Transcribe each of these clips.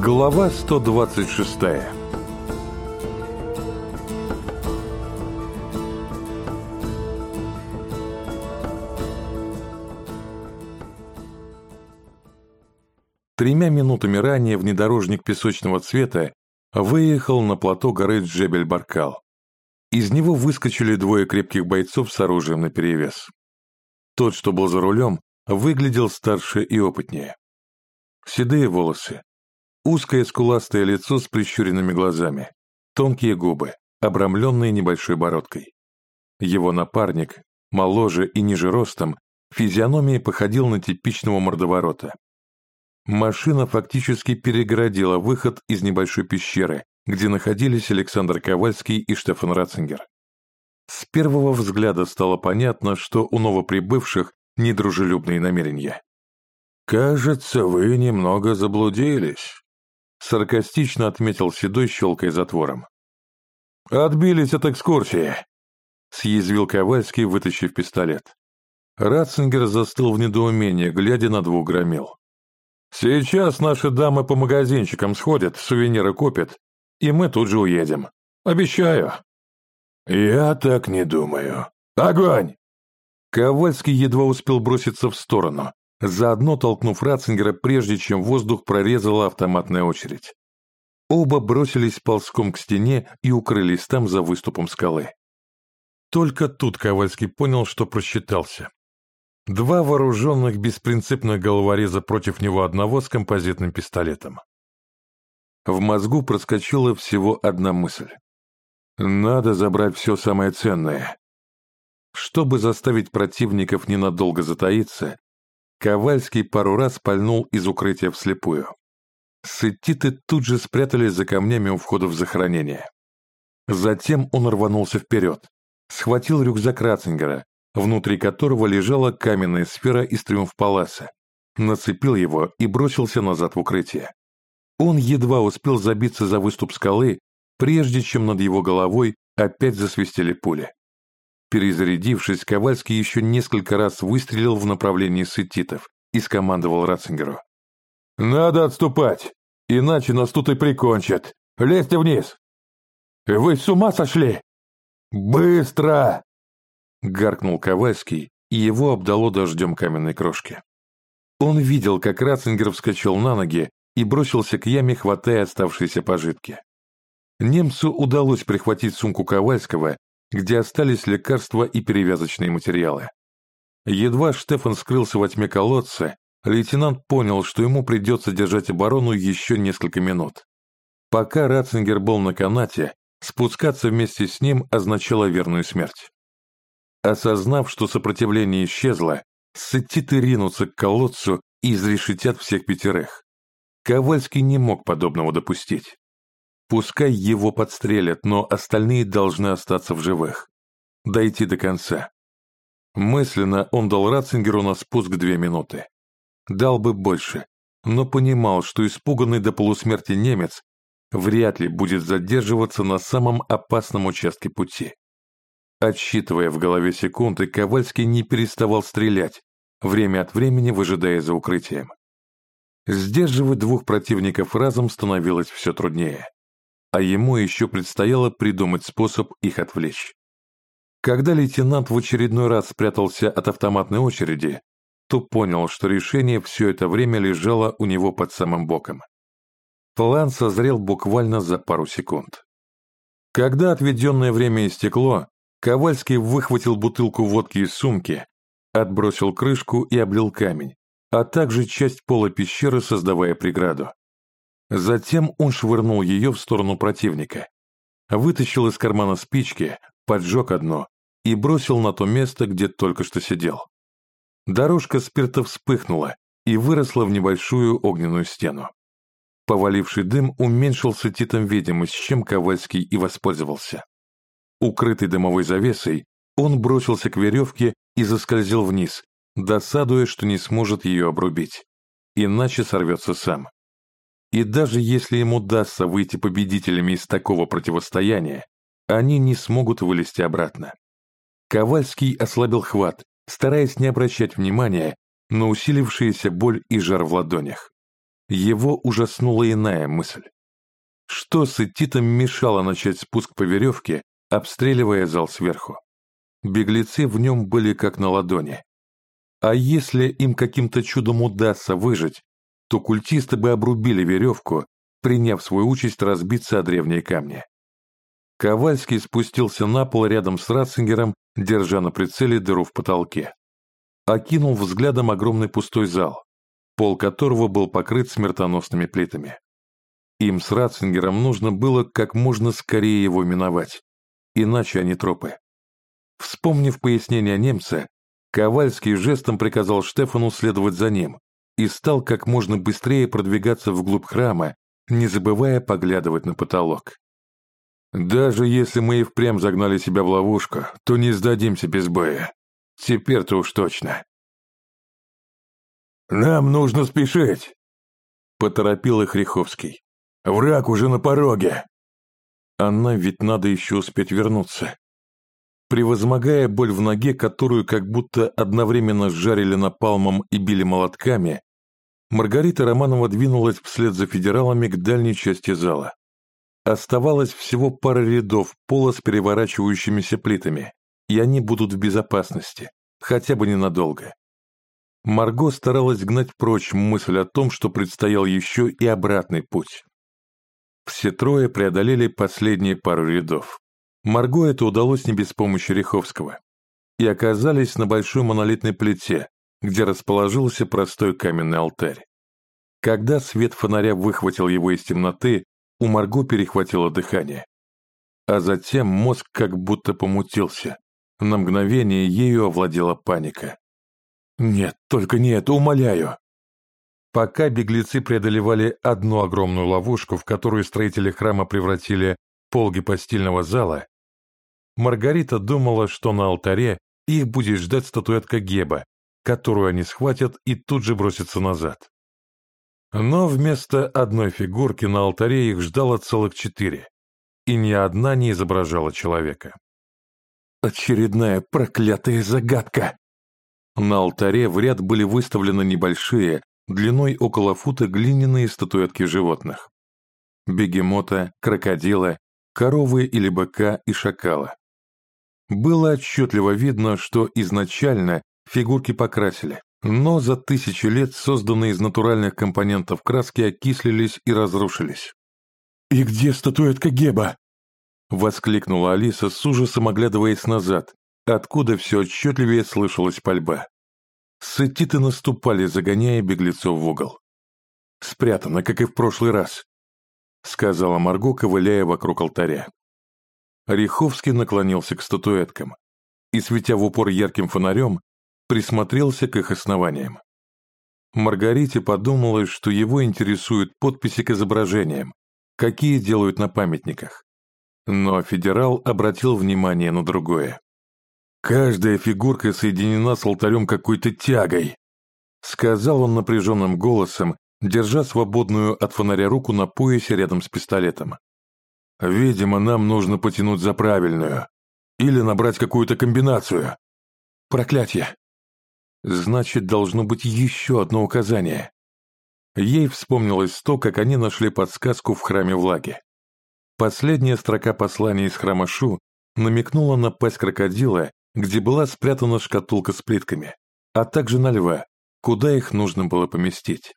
Глава 126 Тремя минутами ранее внедорожник песочного цвета выехал на плато горы Джебель-Баркал. Из него выскочили двое крепких бойцов с оружием наперевес. Тот, что был за рулем, выглядел старше и опытнее. Седые волосы, узкое скуластое лицо с прищуренными глазами, тонкие губы, обрамленные небольшой бородкой. Его напарник, моложе и ниже ростом, физиономией походил на типичного мордоворота. Машина фактически перегородила выход из небольшой пещеры, где находились Александр Ковальский и Штефан Ратцингер. С первого взгляда стало понятно, что у новоприбывших недружелюбные намерения. «Кажется, вы немного заблудились», — саркастично отметил Седой, щелкая затвором. «Отбились от экскурсии», — съязвил Ковальский, вытащив пистолет. Ратцингер застыл в недоумении, глядя на двух громил. «Сейчас наши дамы по магазинчикам сходят, сувениры купят, и мы тут же уедем. Обещаю». «Я так не думаю. Огонь!» Ковальский едва успел броситься в сторону, заодно толкнув Ратцингера, прежде чем воздух прорезала автоматная очередь. Оба бросились ползком к стене и укрылись там за выступом скалы. Только тут Ковальский понял, что просчитался. Два вооруженных беспринципных головореза против него одного с композитным пистолетом. В мозгу проскочила всего одна мысль. Надо забрать все самое ценное. Чтобы заставить противников ненадолго затаиться, Ковальский пару раз пальнул из укрытия вслепую. Сеттиты тут же спрятались за камнями у входа в захоронение. Затем он рванулся вперед, схватил рюкзак Ратцингера, внутри которого лежала каменная сфера из Триумф-Паласа, нацепил его и бросился назад в укрытие. Он едва успел забиться за выступ скалы, прежде чем над его головой опять засвистели пули. Перезарядившись, Ковальский еще несколько раз выстрелил в направлении сетитов и скомандовал Ратцингеру. «Надо отступать, иначе нас тут и прикончат. Лезьте вниз!» «Вы с ума сошли?» «Быстро!» Гаркнул Ковальский, и его обдало дождем каменной крошки. Он видел, как Ратцингер вскочил на ноги и бросился к яме, хватая оставшиеся пожитки. Немцу удалось прихватить сумку Ковальского, где остались лекарства и перевязочные материалы. Едва Штефан скрылся во тьме колодца, лейтенант понял, что ему придется держать оборону еще несколько минут. Пока Ратцингер был на канате, спускаться вместе с ним означало верную смерть. Осознав, что сопротивление исчезло, сеттиты ринутся к колодцу и изрешетят всех пятерых. Ковальский не мог подобного допустить. Пускай его подстрелят, но остальные должны остаться в живых. Дойти до конца. Мысленно он дал Ратцингеру на спуск две минуты. Дал бы больше, но понимал, что испуганный до полусмерти немец вряд ли будет задерживаться на самом опасном участке пути. Отсчитывая в голове секунды, Ковальский не переставал стрелять, время от времени выжидая за укрытием. Сдерживать двух противников разом становилось все труднее а ему еще предстояло придумать способ их отвлечь. Когда лейтенант в очередной раз спрятался от автоматной очереди, то понял, что решение все это время лежало у него под самым боком. План созрел буквально за пару секунд. Когда отведенное время истекло, Ковальский выхватил бутылку водки из сумки, отбросил крышку и облил камень, а также часть пола пещеры, создавая преграду. Затем он швырнул ее в сторону противника, вытащил из кармана спички, поджег одно и бросил на то место, где только что сидел. Дорожка спирта вспыхнула и выросла в небольшую огненную стену. Поваливший дым уменьшился титом видимость, чем Ковальский и воспользовался. Укрытый дымовой завесой, он бросился к веревке и заскользил вниз, досадуя, что не сможет ее обрубить. Иначе сорвется сам. И даже если им удастся выйти победителями из такого противостояния, они не смогут вылезти обратно. Ковальский ослабил хват, стараясь не обращать внимания на усилившуюся боль и жар в ладонях. его ужаснула иная мысль. Что с Этитом мешало начать спуск по веревке, обстреливая зал сверху? Беглецы в нем были как на ладони. А если им каким-то чудом удастся выжить, то культисты бы обрубили веревку, приняв свою участь разбиться о древние камни. Ковальский спустился на пол рядом с Ратцингером, держа на прицеле дыру в потолке. Окинул взглядом огромный пустой зал, пол которого был покрыт смертоносными плитами. Им с Ратцингером нужно было как можно скорее его миновать, иначе они тропы. Вспомнив пояснение немца, Ковальский жестом приказал Штефану следовать за ним и стал как можно быстрее продвигаться вглубь храма, не забывая поглядывать на потолок. Даже если мы и впрямь загнали себя в ловушку, то не сдадимся без боя. Теперь-то уж точно. «Нам нужно спешить!» — поторопил их Риховский. «Враг уже на пороге!» Она ведь надо еще успеть вернуться. Превозмогая боль в ноге, которую как будто одновременно сжарили напалмом и били молотками, Маргарита Романова двинулась вслед за федералами к дальней части зала. Оставалось всего пара рядов пола с переворачивающимися плитами, и они будут в безопасности, хотя бы ненадолго. Марго старалась гнать прочь мысль о том, что предстоял еще и обратный путь. Все трое преодолели последние пару рядов. Марго это удалось не без помощи Риховского. И оказались на большой монолитной плите, где расположился простой каменный алтарь. Когда свет фонаря выхватил его из темноты, у Марго перехватило дыхание. А затем мозг как будто помутился. На мгновение ею овладела паника. «Нет, только не это, умоляю!» Пока беглецы преодолевали одну огромную ловушку, в которую строители храма превратили полги постельного зала, Маргарита думала, что на алтаре их будет ждать статуэтка Геба, которую они схватят и тут же бросятся назад. Но вместо одной фигурки на алтаре их ждало целых четыре, и ни одна не изображала человека. Очередная проклятая загадка! На алтаре в ряд были выставлены небольшие, длиной около фута глиняные статуэтки животных. Бегемота, крокодила, коровы или быка и шакала. Было отчетливо видно, что изначально фигурки покрасили, но за тысячи лет созданные из натуральных компонентов краски окислились и разрушились. «И где статуэтка Геба?» — воскликнула Алиса с ужасом оглядываясь назад, откуда все отчетливее слышалась пальба. Сетиты наступали, загоняя беглецов в угол. «Спрятано, как и в прошлый раз», — сказала Марго, ковыляя вокруг алтаря. Риховский наклонился к статуэткам и, светя в упор ярким фонарем, присмотрелся к их основаниям. Маргарите подумалось, что его интересуют подписи к изображениям, какие делают на памятниках. Но федерал обратил внимание на другое. «Каждая фигурка соединена с алтарем какой-то тягой», сказал он напряженным голосом, держа свободную от фонаря руку на поясе рядом с пистолетом. «Видимо, нам нужно потянуть за правильную. Или набрать какую-то комбинацию. Проклятье! Значит, должно быть еще одно указание. Ей вспомнилось то, как они нашли подсказку в храме влаги. Последняя строка послания из храма Шу намекнула на пасть крокодила, где была спрятана шкатулка с плитками, а также на льва, куда их нужно было поместить.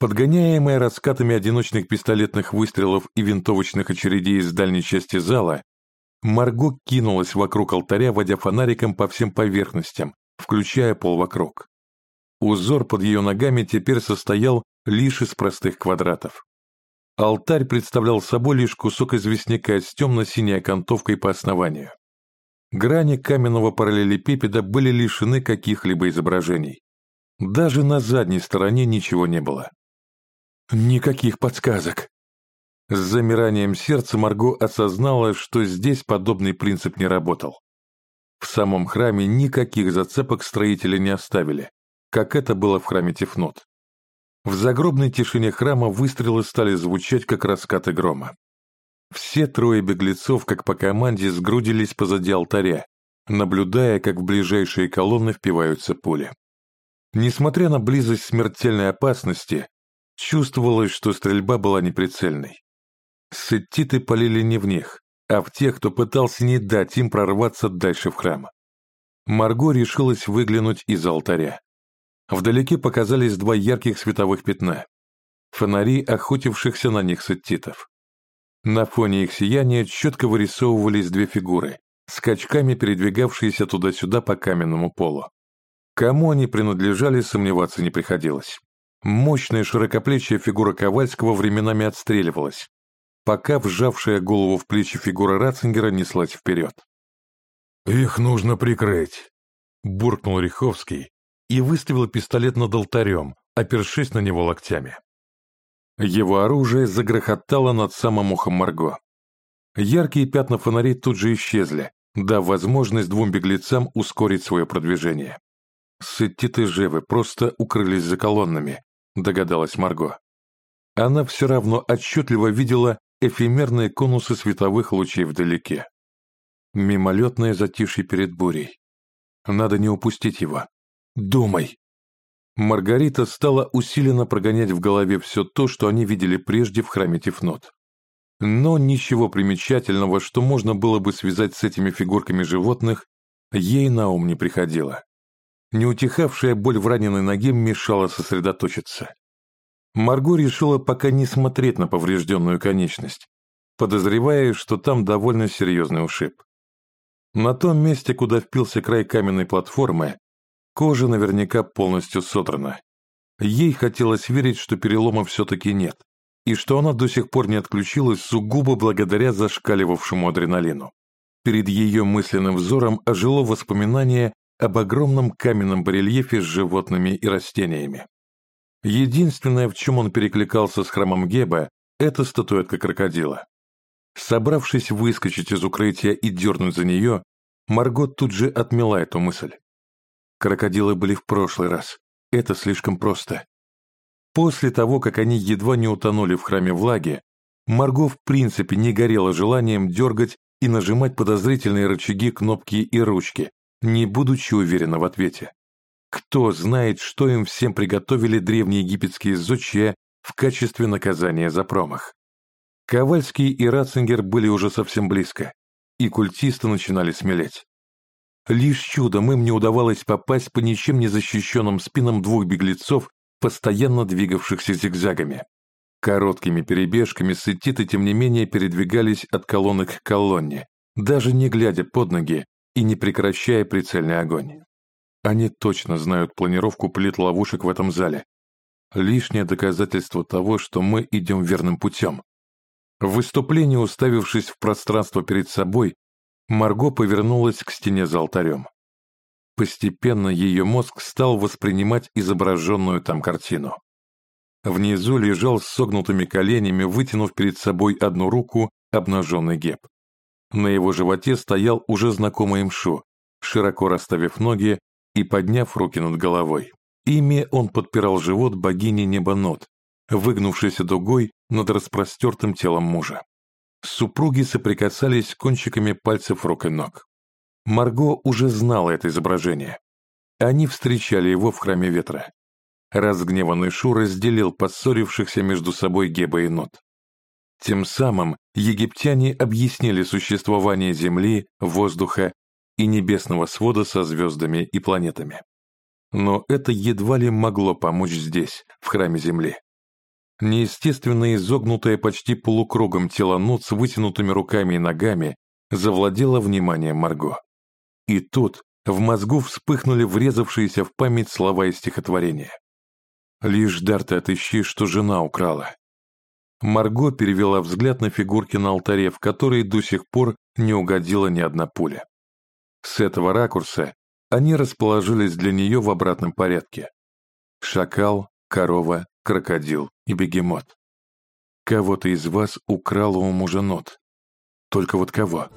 Подгоняемая раскатами одиночных пистолетных выстрелов и винтовочных очередей из дальней части зала, Марго кинулась вокруг алтаря, водя фонариком по всем поверхностям, включая пол вокруг. Узор под ее ногами теперь состоял лишь из простых квадратов. Алтарь представлял собой лишь кусок известняка с темно-синей окантовкой по основанию. Грани каменного параллелепипеда были лишены каких-либо изображений. Даже на задней стороне ничего не было. Никаких подсказок. С замиранием сердца Марго осознала, что здесь подобный принцип не работал. В самом храме никаких зацепок строители не оставили, как это было в храме Тефнот. В загробной тишине храма выстрелы стали звучать, как раскаты грома. Все трое беглецов, как по команде, сгрудились позади алтаря, наблюдая, как в ближайшие колонны впиваются пули. Несмотря на близость смертельной опасности, Чувствовалось, что стрельба была неприцельной. Сеттиты полили не в них, а в тех, кто пытался не дать им прорваться дальше в храм. Марго решилась выглянуть из алтаря. Вдалеке показались два ярких световых пятна. Фонари, охотившихся на них сеттитов. На фоне их сияния четко вырисовывались две фигуры, скачками передвигавшиеся туда-сюда по каменному полу. Кому они принадлежали, сомневаться не приходилось. Мощная широкоплечья фигура Ковальского временами отстреливалась, пока вжавшая голову в плечи фигура Ратцингера неслась вперед. «Их нужно прикрыть», — буркнул Риховский и выставил пистолет над алтарем, опершись на него локтями. Его оружие загрохотало над самым ухом Марго. Яркие пятна фонарей тут же исчезли, дав возможность двум беглецам ускорить свое продвижение. Сеттиты Жевы просто укрылись за колоннами, догадалась Марго. Она все равно отчетливо видела эфемерные конусы световых лучей вдалеке. Мимолетное затишье перед бурей. Надо не упустить его. Думай. Маргарита стала усиленно прогонять в голове все то, что они видели прежде в храме Тифнот. Но ничего примечательного, что можно было бы связать с этими фигурками животных, ей на ум не приходило. Неутихавшая боль в раненой ноге мешала сосредоточиться. Марго решила пока не смотреть на поврежденную конечность, подозревая, что там довольно серьезный ушиб. На том месте, куда впился край каменной платформы, Кожа наверняка полностью содрана. Ей хотелось верить, что перелома все-таки нет, и что она до сих пор не отключилась сугубо благодаря зашкаливавшему адреналину. Перед ее мысленным взором ожило воспоминание об огромном каменном барельефе с животными и растениями. Единственное, в чем он перекликался с храмом Геба, это статуэтка крокодила. Собравшись выскочить из укрытия и дернуть за нее, Маргот тут же отмела эту мысль. Крокодилы были в прошлый раз. Это слишком просто. После того, как они едва не утонули в храме влаги, Марго в принципе не горела желанием дергать и нажимать подозрительные рычаги, кнопки и ручки, не будучи уверена в ответе. Кто знает, что им всем приготовили древние египетские зодчие в качестве наказания за промах. Ковальский и Ратцингер были уже совсем близко, и культисты начинали смелеть. Лишь чудом им не удавалось попасть по ничем не защищенным спинам двух беглецов, постоянно двигавшихся зигзагами. Короткими перебежками сетиты, тем не менее, передвигались от колонны к колонне, даже не глядя под ноги и не прекращая прицельный огонь. Они точно знают планировку плит ловушек в этом зале. Лишнее доказательство того, что мы идем верным путем. В выступлении, уставившись в пространство перед собой, Марго повернулась к стене за алтарем. Постепенно ее мозг стал воспринимать изображенную там картину. Внизу лежал с согнутыми коленями, вытянув перед собой одну руку, обнаженный геб. На его животе стоял уже знакомый имшу, широко расставив ноги и подняв руки над головой. Ими он подпирал живот богини неба Нот, выгнувшейся дугой над распростертым телом мужа. Супруги соприкасались кончиками пальцев рук и ног. Марго уже знала это изображение. Они встречали его в храме ветра. Разгневанный Шу разделил поссорившихся между собой Геба и Нот. Тем самым египтяне объяснили существование Земли, воздуха и небесного свода со звездами и планетами. Но это едва ли могло помочь здесь, в храме Земли. Неестественно изогнутое почти полукругом тело Нут с вытянутыми руками и ногами завладело вниманием Марго. И тут в мозгу вспыхнули врезавшиеся в память слова из стихотворения. «Лишь дар ты отыщи, что жена украла». Марго перевела взгляд на фигурки на алтаре, в которые до сих пор не угодила ни одна пуля. С этого ракурса они расположились для нее в обратном порядке. Шакал, корова, крокодил и бегемот. Кого-то из вас украл у мужа нот. Только вот кого?